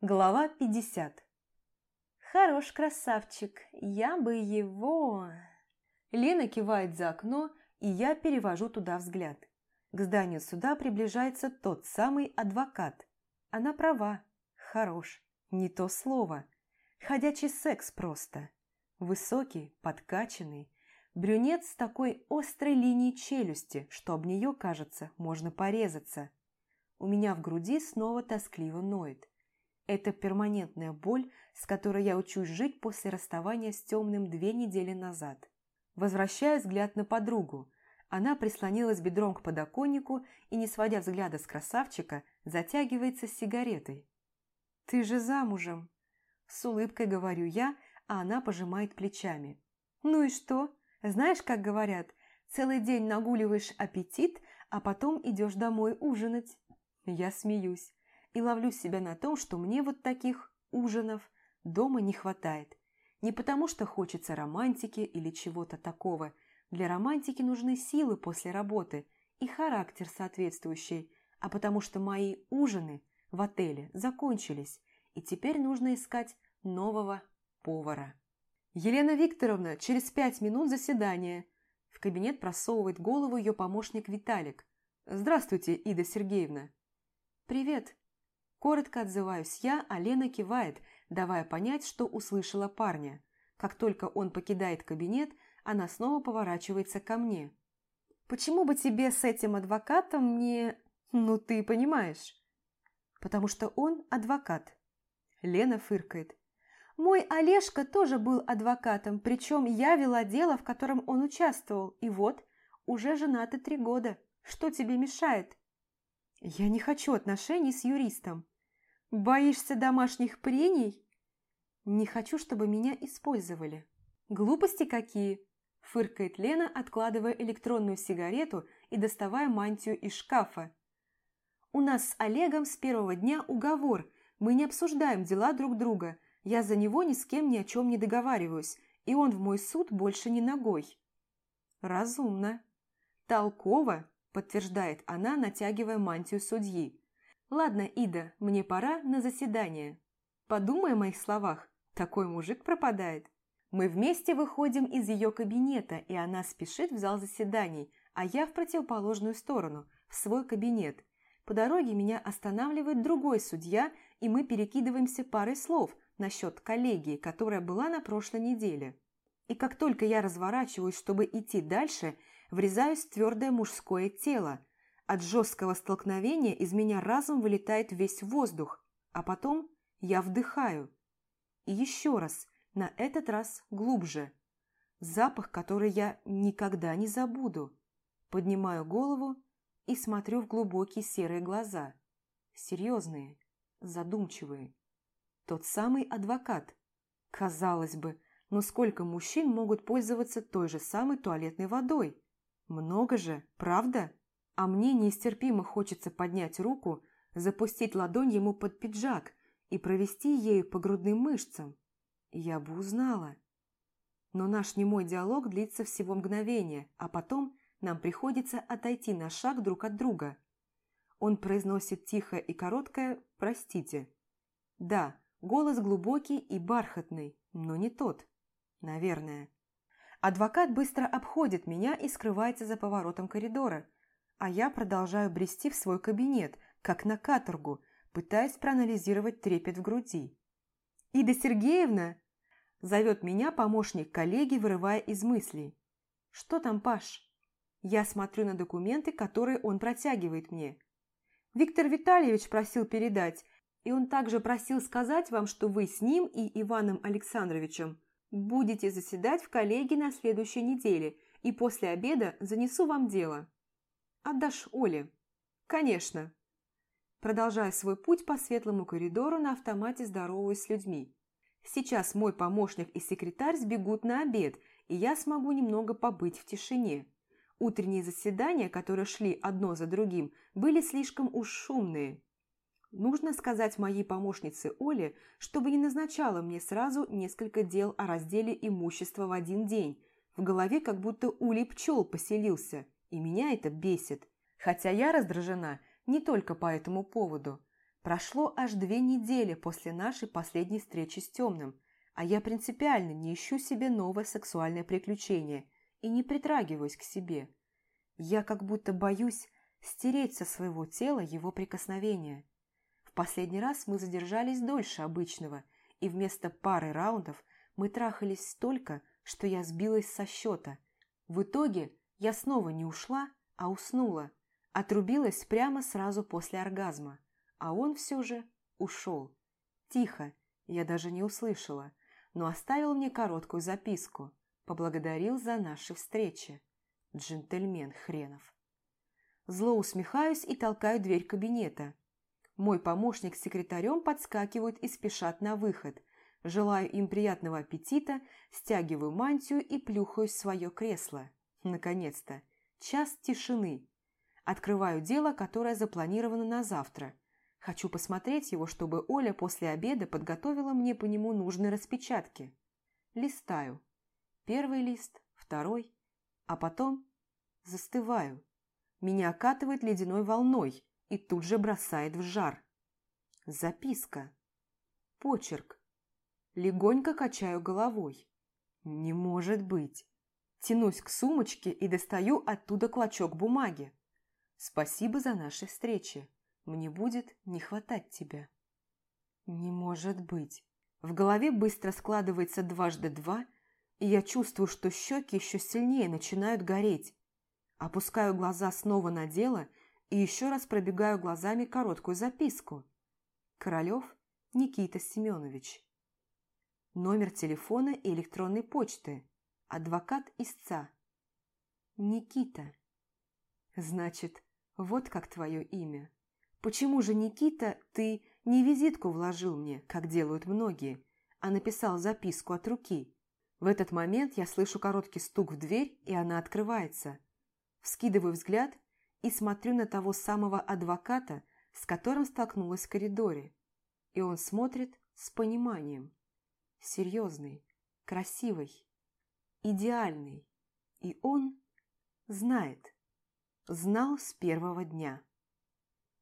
Глава 50 «Хорош красавчик, я бы его...» Лена кивает за окно, и я перевожу туда взгляд. К зданию суда приближается тот самый адвокат. Она права. Хорош. Не то слово. Ходячий секс просто. Высокий, подкачанный. Брюнет с такой острой линией челюсти, что об нее, кажется, можно порезаться. У меня в груди снова тоскливо ноет. Это перманентная боль, с которой я учусь жить после расставания с темным две недели назад. Возвращаю взгляд на подругу. Она прислонилась бедром к подоконнику и, не сводя взгляда с красавчика, затягивается с сигаретой. «Ты же замужем!» С улыбкой говорю я, а она пожимает плечами. «Ну и что? Знаешь, как говорят, целый день нагуливаешь аппетит, а потом идешь домой ужинать?» Я смеюсь и ловлю себя на том, что мне вот таких ужинов дома не хватает. Не потому, что хочется романтики или чего-то такого. Для романтики нужны силы после работы и характер соответствующий, а потому что мои ужины в отеле закончились, и теперь нужно искать нового повара. «Елена Викторовна, через пять минут заседание!» В кабинет просовывает голову ее помощник Виталик. «Здравствуйте, Ида Сергеевна!» «Привет!» Коротко отзываюсь я, а Лена кивает, давая понять, что услышала парня. Как только он покидает кабинет, она снова поворачивается ко мне. «Почему бы тебе с этим адвокатом не... Ну, ты понимаешь?» «Потому что он адвокат». Лена фыркает. «Мой Олежка тоже был адвокатом, причем я вела дело, в котором он участвовал, и вот, уже женаты три года. Что тебе мешает?» «Я не хочу отношений с юристом». «Боишься домашних прений?» «Не хочу, чтобы меня использовали». «Глупости какие!» – фыркает Лена, откладывая электронную сигарету и доставая мантию из шкафа. «У нас с Олегом с первого дня уговор. Мы не обсуждаем дела друг друга. Я за него ни с кем ни о чем не договариваюсь, и он в мой суд больше не ногой». «Разумно». «Толково», подтверждает она, натягивая мантию судьи. «Ладно, Ида, мне пора на заседание. Подумай о моих словах, такой мужик пропадает». Мы вместе выходим из ее кабинета, и она спешит в зал заседаний, а я в противоположную сторону, в свой кабинет. По дороге меня останавливает другой судья, и мы перекидываемся парой слов насчет коллегии, которая была на прошлой неделе. И как только я разворачиваюсь, чтобы идти дальше, врезаюсь в твердое мужское тело. От жесткого столкновения из меня разум вылетает весь воздух, а потом я вдыхаю. И еще раз, на этот раз глубже. Запах, который я никогда не забуду. Поднимаю голову и смотрю в глубокие серые глаза. Серьезные, задумчивые. Тот самый адвокат. Казалось бы, но сколько мужчин могут пользоваться той же самой туалетной водой? Много же, правда? А мне нестерпимо хочется поднять руку, запустить ладонь ему под пиджак и провести ею по грудным мышцам. Я бы узнала. Но наш немой диалог длится всего мгновение, а потом нам приходится отойти на шаг друг от друга. Он произносит тихо и короткое «простите». Да, голос глубокий и бархатный, но не тот. Наверное. Адвокат быстро обходит меня и скрывается за поворотом коридора, а я продолжаю брести в свой кабинет, как на каторгу, пытаясь проанализировать трепет в груди. «Ида Сергеевна!» – зовет меня помощник коллеги, вырывая из мыслей. «Что там, Паш?» Я смотрю на документы, которые он протягивает мне. «Виктор Витальевич просил передать, и он также просил сказать вам, что вы с ним и Иваном Александровичем Будете заседать в коллегии на следующей неделе, и после обеда занесу вам дело. Отдашь Оле? Конечно. Продолжая свой путь по светлому коридору, на автомате здороваюсь с людьми. Сейчас мой помощник и секретарь сбегут на обед, и я смогу немного побыть в тишине. Утренние заседания, которые шли одно за другим, были слишком уж шумные. Нужно сказать моей помощнице Оле, чтобы не назначала мне сразу несколько дел о разделе имущества в один день. В голове как будто улей пчел поселился, и меня это бесит. Хотя я раздражена не только по этому поводу. Прошло аж две недели после нашей последней встречи с Темным, а я принципиально не ищу себе новое сексуальное приключение и не притрагиваюсь к себе. Я как будто боюсь стереть со своего тела его прикосновения. Последний раз мы задержались дольше обычного, и вместо пары раундов мы трахались столько, что я сбилась со счета. В итоге я снова не ушла, а уснула, отрубилась прямо сразу после оргазма, а он все же ушел. Тихо, я даже не услышала, но оставил мне короткую записку, поблагодарил за наши встречи. Джентльмен хренов. Зло усмехаюсь и толкаю дверь кабинета. Мой помощник с секретарем подскакивают и спешат на выход. Желаю им приятного аппетита, стягиваю мантию и плюхаюсь в свое кресло. Наконец-то. Час тишины. Открываю дело, которое запланировано на завтра. Хочу посмотреть его, чтобы Оля после обеда подготовила мне по нему нужные распечатки. Листаю. Первый лист, второй, а потом застываю. Меня окатывает ледяной волной и тут же бросает в жар. Записка. Почерк. Легонько качаю головой. Не может быть. Тянусь к сумочке и достаю оттуда клочок бумаги. Спасибо за наши встречи. Мне будет не хватать тебя. Не может быть. В голове быстро складывается дважды два, и я чувствую, что щеки еще сильнее начинают гореть. Опускаю глаза снова на дело и еще раз пробегаю глазами короткую записку. Королев Никита Семенович. Номер телефона и электронной почты. Адвокат истца. Никита. Значит, вот как твое имя. Почему же, Никита, ты не визитку вложил мне, как делают многие, а написал записку от руки? В этот момент я слышу короткий стук в дверь, и она открывается. Вскидываю взгляд и смотрю на того самого адвоката, с которым столкнулась в коридоре. И он смотрит с пониманием. Серьезный, красивый, идеальный. И он знает, знал с первого дня.